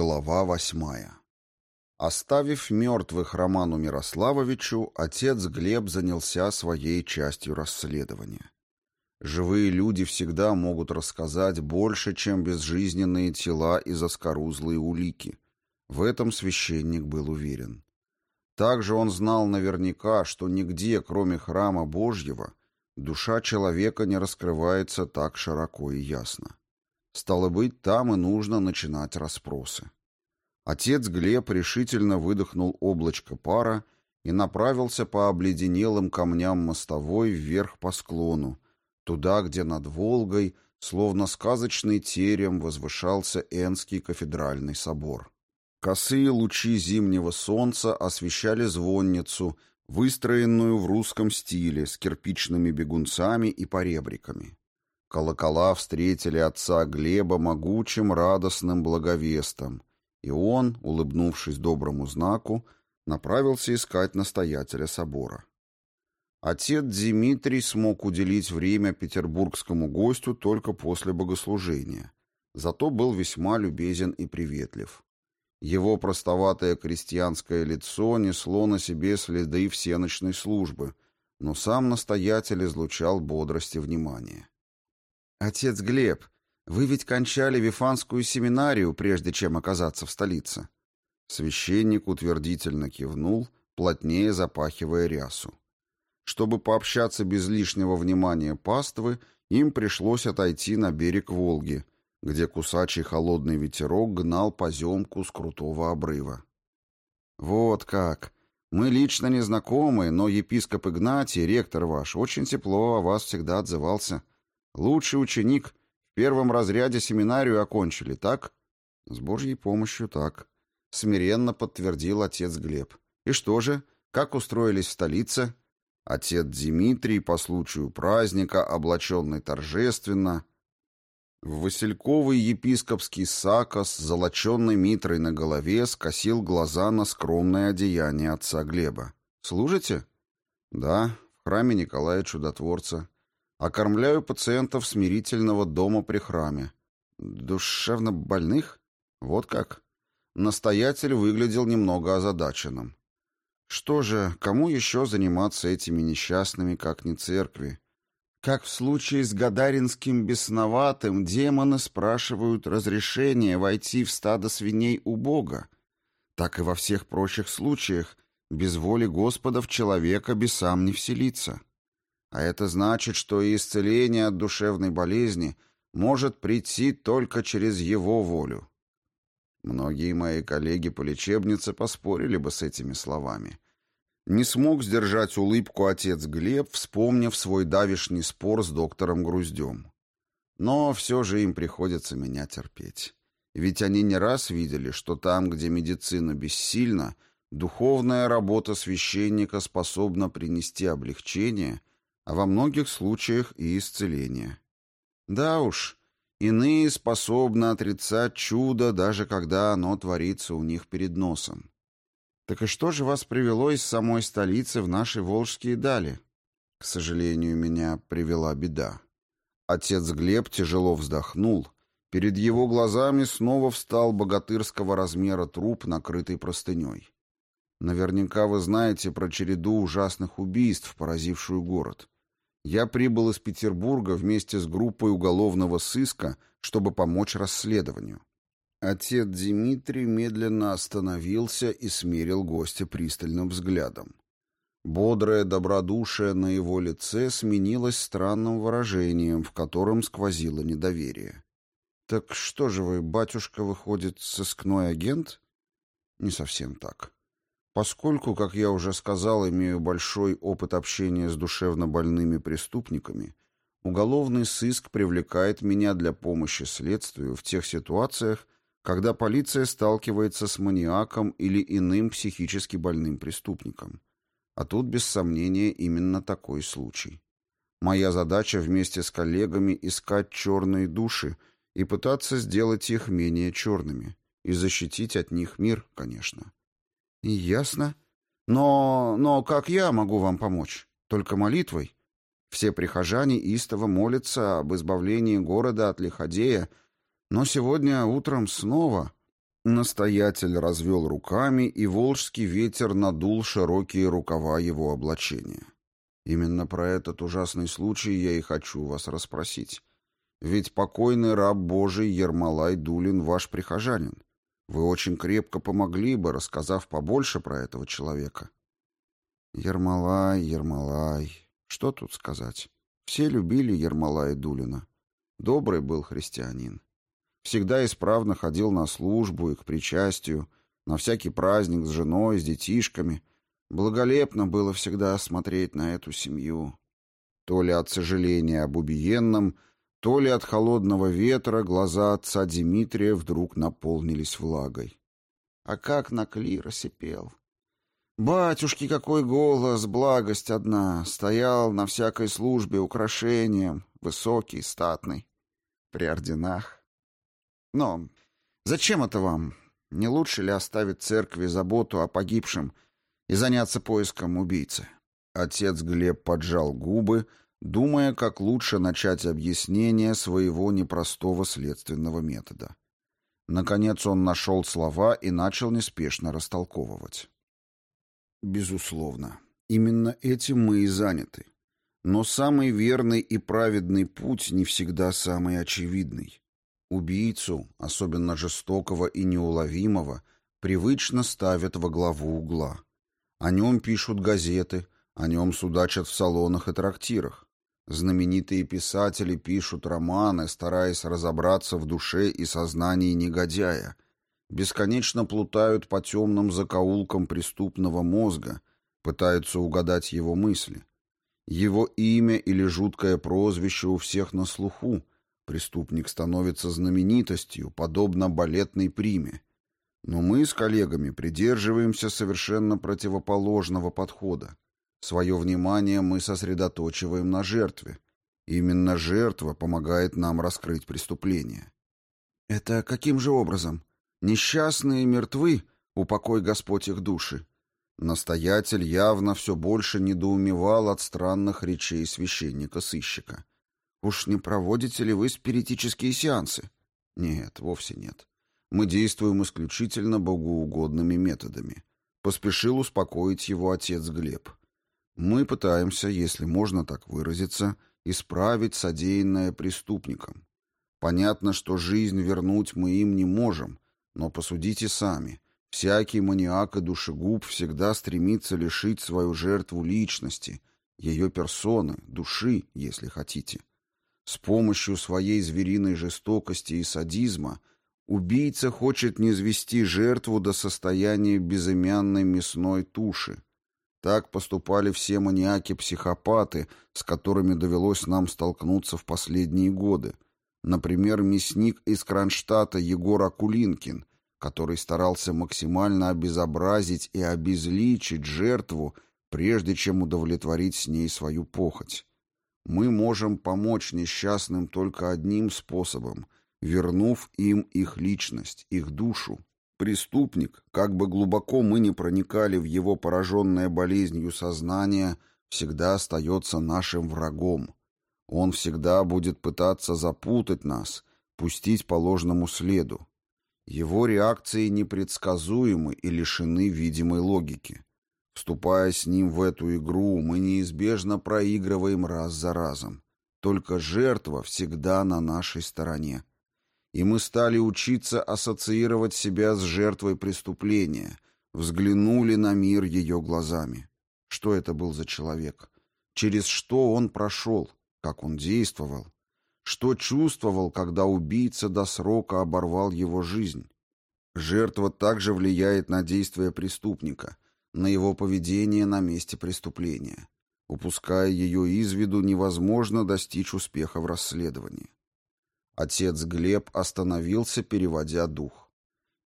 Глава восьмая. Оставив мертвых Роману Мирославовичу, отец Глеб занялся своей частью расследования. Живые люди всегда могут рассказать больше, чем безжизненные тела и заскорузлые улики. В этом священник был уверен. Также он знал наверняка, что нигде, кроме храма Божьего, душа человека не раскрывается так широко и ясно. Стало быть, там и нужно начинать расспросы. Отец Глеб решительно выдохнул облачко пара и направился по обледенелым камням мостовой вверх по склону, туда, где над Волгой, словно сказочный терем, возвышался Энский кафедральный собор. Косые лучи зимнего солнца освещали звонницу, выстроенную в русском стиле, с кирпичными бегунцами и поребриками. Колокола встретили отца Глеба могучим радостным благовестом, и он, улыбнувшись доброму знаку, направился искать настоятеля собора. Отец Дмитрий смог уделить время петербургскому гостю только после богослужения, зато был весьма любезен и приветлив. Его простоватое крестьянское лицо несло на себе следы всеночной службы, но сам настоятель излучал бодрость и внимание. «Отец Глеб, вы ведь кончали Вифанскую семинарию, прежде чем оказаться в столице». Священник утвердительно кивнул, плотнее запахивая рясу. Чтобы пообщаться без лишнего внимания паствы, им пришлось отойти на берег Волги, где кусачий холодный ветерок гнал поземку с крутого обрыва. «Вот как! Мы лично не знакомы, но епископ Игнатий, ректор ваш, очень тепло о вас всегда отзывался. Лучший ученик. В первом разряде семинарию окончили, так? С Божьей помощью так. Смиренно подтвердил отец Глеб. И что же? Как устроились в столице? Отец Дмитрий по случаю праздника, облаченный торжественно, в Васильковый епископский сакос с золоченной митрой на голове скосил глаза на скромное одеяние отца Глеба. «Служите?» «Да, в храме Николая Чудотворца. Окормляю пациентов смирительного дома при храме. Душевно больных? Вот как. Настоятель выглядел немного озадаченным. Что же, кому еще заниматься этими несчастными, как не церкви? Как в случае с Гадаринским бесноватым, демоны спрашивают разрешения войти в стадо свиней у Бога, так и во всех прочих случаях без воли Господа в человека бесам не вселиться. А это значит, что и исцеление от душевной болезни может прийти только через его волю. Многие мои коллеги по лечебнице поспорили бы с этими словами. Не смог сдержать улыбку отец Глеб, вспомнив свой давишний спор с доктором Груздем. Но все же им приходится меня терпеть. Ведь они не раз видели, что там, где медицина бессильна, духовная работа священника способна принести облегчение а во многих случаях и исцеление. Да уж, иные способны отрицать чудо, даже когда оно творится у них перед носом. Так и что же вас привело из самой столицы в наши Волжские дали? К сожалению, меня привела беда. Отец Глеб тяжело вздохнул. Перед его глазами снова встал богатырского размера труп, накрытый простыней. Наверняка вы знаете про череду ужасных убийств, поразившую город я прибыл из Петербурга вместе с группой уголовного сыска, чтобы помочь расследованию. Отец Дмитрий медленно остановился и смерил гостя пристальным взглядом. Бодрое добродушие на его лице сменилось странным выражением, в котором сквозило недоверие. «Так что же вы, батюшка, выходит, сыскной агент?» «Не совсем так. Поскольку, как я уже сказал, имею большой опыт общения с душевно больными преступниками, уголовный сыск привлекает меня для помощи следствию в тех ситуациях, когда полиция сталкивается с маниаком или иным психически больным преступником. А тут, без сомнения, именно такой случай. Моя задача вместе с коллегами искать черные души и пытаться сделать их менее черными, и защитить от них мир, конечно. «Ясно. Но... но как я могу вам помочь? Только молитвой? Все прихожане истово молятся об избавлении города от лиходея, но сегодня утром снова...» Настоятель развел руками, и волжский ветер надул широкие рукава его облачения. Именно про этот ужасный случай я и хочу вас расспросить. Ведь покойный раб Божий Ермолай Дулин ваш прихожанин. Вы очень крепко помогли бы, рассказав побольше про этого человека. Ермолай, Ермолай. Что тут сказать? Все любили Ермолая Дулина. Добрый был христианин. Всегда исправно ходил на службу и к причастию, на всякий праздник с женой, с детишками. Благолепно было всегда смотреть на эту семью. То ли от сожаления об убиенном, то ли от холодного ветра глаза отца Дмитрия вдруг наполнились влагой. А как на клиросе пел! Батюшки, какой голос, благость одна, стоял на всякой службе украшением, высокий, статный, при орденах. Но зачем это вам? Не лучше ли оставить церкви заботу о погибшем и заняться поиском убийцы? Отец Глеб поджал губы, думая, как лучше начать объяснение своего непростого следственного метода. Наконец он нашел слова и начал неспешно растолковывать. Безусловно. Именно этим мы и заняты. Но самый верный и праведный путь не всегда самый очевидный. Убийцу, особенно жестокого и неуловимого, привычно ставят во главу угла. О нем пишут газеты, о нем судачат в салонах и трактирах. Знаменитые писатели пишут романы, стараясь разобраться в душе и сознании негодяя – бесконечно плутают по темным закоулкам преступного мозга, пытаются угадать его мысли. Его имя или жуткое прозвище у всех на слуху. Преступник становится знаменитостью, подобно балетной приме. Но мы с коллегами придерживаемся совершенно противоположного подхода. Свое внимание мы сосредоточиваем на жертве. Именно жертва помогает нам раскрыть преступление. «Это каким же образом?» Несчастные мертвы, упокой Господь их души. Настоятель явно все больше недоумевал от странных речей священника-сыщика. «Уж не проводите ли вы спиритические сеансы?» «Нет, вовсе нет. Мы действуем исключительно богоугодными методами», — поспешил успокоить его отец Глеб. «Мы пытаемся, если можно так выразиться, исправить содеянное преступником. Понятно, что жизнь вернуть мы им не можем, но посудите сами. Всякий маниак и душегуб всегда стремится лишить свою жертву личности, ее персоны, души, если хотите. С помощью своей звериной жестокости и садизма убийца хочет низвести жертву до состояния безымянной мясной туши. Так поступали все маньяки-психопаты, с которыми довелось нам столкнуться в последние годы. Например, мясник из Кронштадта Егор Акулинкин, который старался максимально обезобразить и обезличить жертву, прежде чем удовлетворить с ней свою похоть. Мы можем помочь несчастным только одним способом, вернув им их личность, их душу. Преступник, как бы глубоко мы ни проникали в его пораженное болезнью сознание, всегда остается нашим врагом. Он всегда будет пытаться запутать нас, пустить по ложному следу. Его реакции непредсказуемы и лишены видимой логики. Вступая с ним в эту игру, мы неизбежно проигрываем раз за разом. Только жертва всегда на нашей стороне. И мы стали учиться ассоциировать себя с жертвой преступления, взглянули на мир ее глазами. Что это был за человек? Через что он прошел? Как он действовал? Что чувствовал, когда убийца до срока оборвал его жизнь? Жертва также влияет на действия преступника, на его поведение на месте преступления. Упуская ее из виду, невозможно достичь успеха в расследовании. Отец Глеб остановился, переводя дух.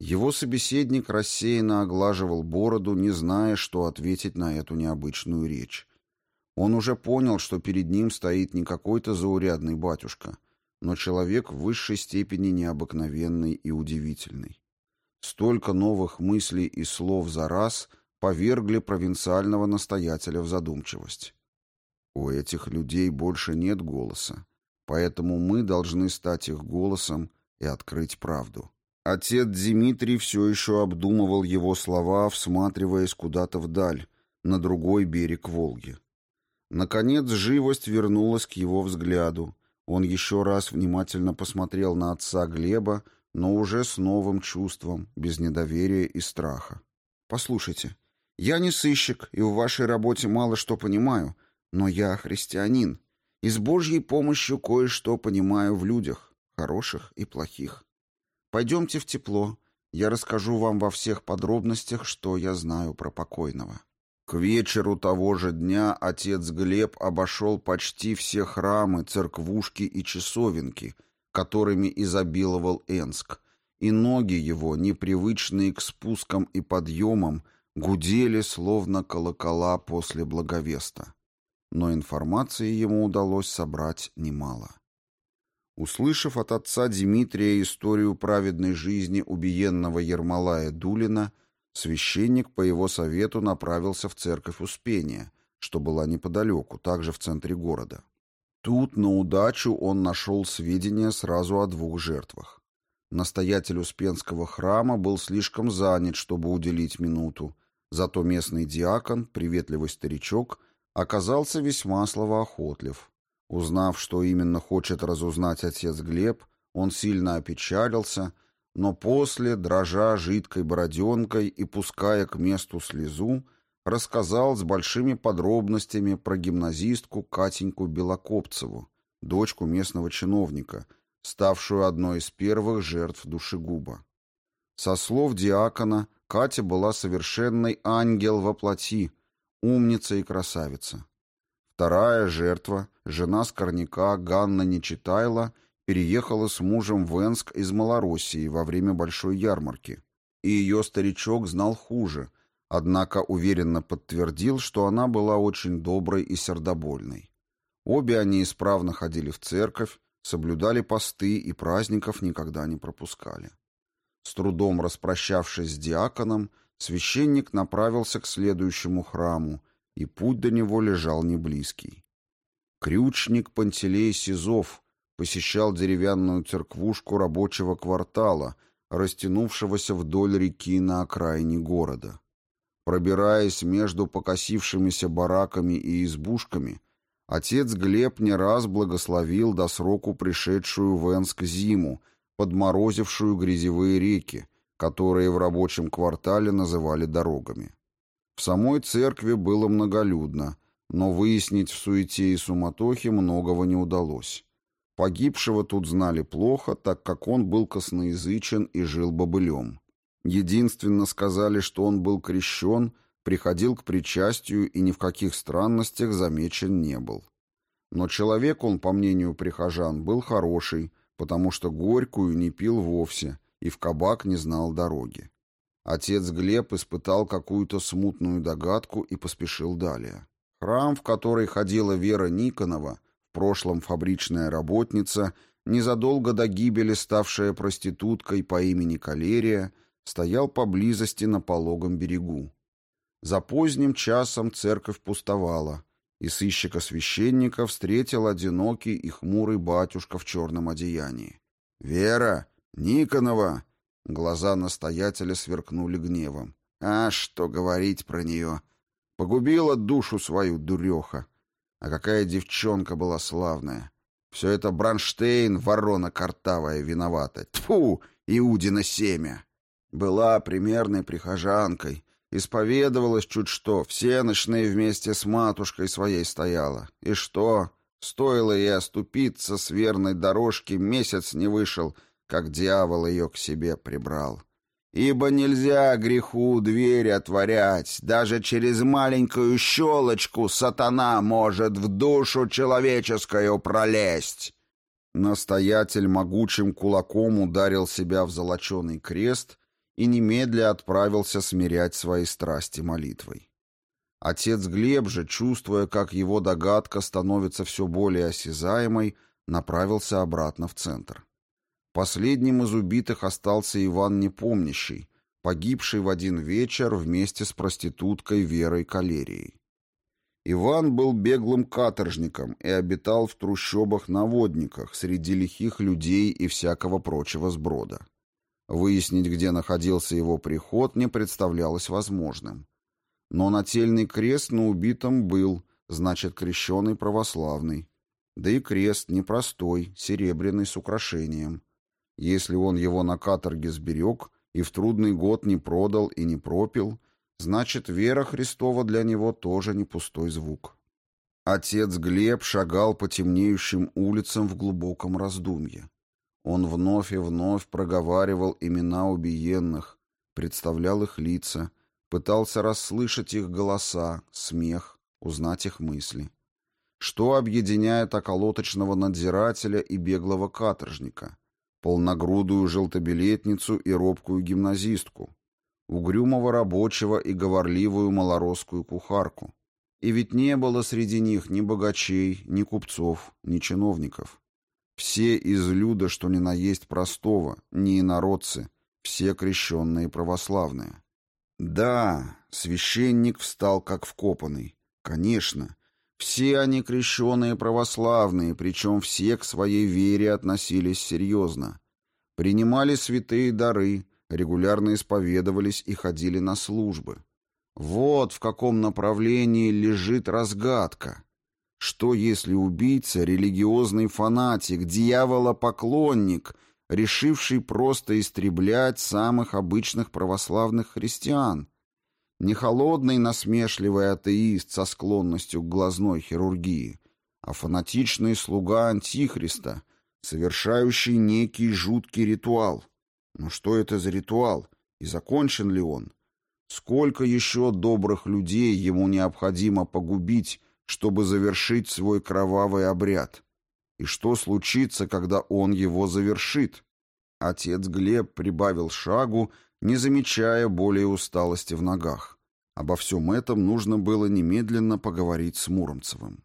Его собеседник рассеянно оглаживал бороду, не зная, что ответить на эту необычную речь. Он уже понял, что перед ним стоит не какой-то заурядный батюшка, но человек в высшей степени необыкновенный и удивительный. Столько новых мыслей и слов за раз повергли провинциального настоятеля в задумчивость. У этих людей больше нет голоса, поэтому мы должны стать их голосом и открыть правду. Отец Дмитрий все еще обдумывал его слова, всматриваясь куда-то вдаль, на другой берег Волги. Наконец живость вернулась к его взгляду. Он еще раз внимательно посмотрел на отца Глеба, но уже с новым чувством, без недоверия и страха. «Послушайте, я не сыщик и в вашей работе мало что понимаю, но я христианин, и с Божьей помощью кое-что понимаю в людях, хороших и плохих. Пойдемте в тепло, я расскажу вам во всех подробностях, что я знаю про покойного». К вечеру того же дня отец Глеб обошел почти все храмы, церквушки и часовенки, которыми изобиловал Энск, и ноги его, непривычные к спускам и подъемам, гудели, словно колокола после благовеста. Но информации ему удалось собрать немало. Услышав от отца Дмитрия историю праведной жизни убиенного Ермолая Дулина, священник по его совету направился в церковь Успения, что была неподалеку, также в центре города. Тут на удачу он нашел сведения сразу о двух жертвах. Настоятель Успенского храма был слишком занят, чтобы уделить минуту, зато местный диакон, приветливый старичок, оказался весьма словоохотлив. Узнав, что именно хочет разузнать отец Глеб, он сильно опечалился, но после, дрожа жидкой бороденкой и пуская к месту слезу, рассказал с большими подробностями про гимназистку Катеньку Белокопцеву, дочку местного чиновника, ставшую одной из первых жертв душегуба. Со слов диакона, Катя была совершенный ангел во плоти, умница и красавица. Вторая жертва, жена Скорняка Ганна Нечитайла, переехала с мужем в Энск из Малороссии во время большой ярмарки. И ее старичок знал хуже, однако уверенно подтвердил, что она была очень доброй и сердобольной. Обе они исправно ходили в церковь, соблюдали посты и праздников никогда не пропускали. С трудом распрощавшись с диаконом, священник направился к следующему храму, и путь до него лежал неблизкий. Крючник Пантелей Сизов посещал деревянную церквушку рабочего квартала, растянувшегося вдоль реки на окраине города. Пробираясь между покосившимися бараками и избушками, отец Глеб не раз благословил до сроку пришедшую в Энск зиму, подморозившую грязевые реки, которые в рабочем квартале называли дорогами. В самой церкви было многолюдно, но выяснить в суете и суматохе многого не удалось. Погибшего тут знали плохо, так как он был косноязычен и жил бобылем. Единственно сказали, что он был крещен, приходил к причастию и ни в каких странностях замечен не был. Но человек он, по мнению прихожан, был хороший, потому что горькую не пил вовсе и в кабак не знал дороги. Отец Глеб испытал какую-то смутную догадку и поспешил далее. Храм, в который ходила Вера Никонова, в прошлом фабричная работница, незадолго до гибели ставшая проституткой по имени Калерия, стоял поблизости на пологом берегу. За поздним часом церковь пустовала, и сыщика-священника встретил одинокий и хмурый батюшка в черном одеянии. «Вера! Никонова!» Глаза настоятеля сверкнули гневом. А что говорить про нее? Погубила душу свою дуреха. А какая девчонка была славная. Все это Бронштейн, ворона картавая, виновата. Тьфу, Иудина семя. Была примерной прихожанкой. Исповедовалась чуть что, все ночные вместе с матушкой своей стояла. И что? Стоило ей оступиться с верной дорожки, месяц не вышел — как дьявол ее к себе прибрал. Ибо нельзя греху дверь отворять, даже через маленькую щелочку сатана может в душу человеческую пролезть. Настоятель могучим кулаком ударил себя в золоченый крест и немедля отправился смирять свои страсти молитвой. Отец Глеб же, чувствуя, как его догадка становится все более осязаемой, направился обратно в центр. Последним из убитых остался Иван Непомнящий, погибший в один вечер вместе с проституткой Верой Калерией. Иван был беглым каторжником и обитал в трущобах-наводниках среди лихих людей и всякого прочего сброда. Выяснить, где находился его приход, не представлялось возможным. Но нательный крест на убитом был, значит, крещеный православный. Да и крест непростой, серебряный с украшением. Если он его на каторге сберег и в трудный год не продал и не пропил, значит, вера Христова для него тоже не пустой звук. Отец Глеб шагал по темнеющим улицам в глубоком раздумье. Он вновь и вновь проговаривал имена убиенных, представлял их лица, пытался расслышать их голоса, смех, узнать их мысли. Что объединяет околоточного надзирателя и беглого каторжника? Полногрудую желтобилетницу и робкую гимназистку, угрюмого рабочего и говорливую малоросскую кухарку, и ведь не было среди них ни богачей, ни купцов, ни чиновников. Все из люда, что ни на есть простого, не инородцы, все крещенные православные. Да, священник встал как вкопанный. Конечно, все они крещенные православные, причем все к своей вере относились серьезно. Принимали святые дары, регулярно исповедовались и ходили на службы. Вот в каком направлении лежит разгадка. Что если убийца — религиозный фанатик, дьяволопоклонник, решивший просто истреблять самых обычных православных христиан? Не холодный насмешливый атеист со склонностью к глазной хирургии, а фанатичный слуга Антихриста, совершающий некий жуткий ритуал. Но что это за ритуал? И закончен ли он? Сколько еще добрых людей ему необходимо погубить, чтобы завершить свой кровавый обряд? И что случится, когда он его завершит? Отец Глеб прибавил шагу, не замечая более усталости в ногах. Обо всем этом нужно было немедленно поговорить с Муромцевым.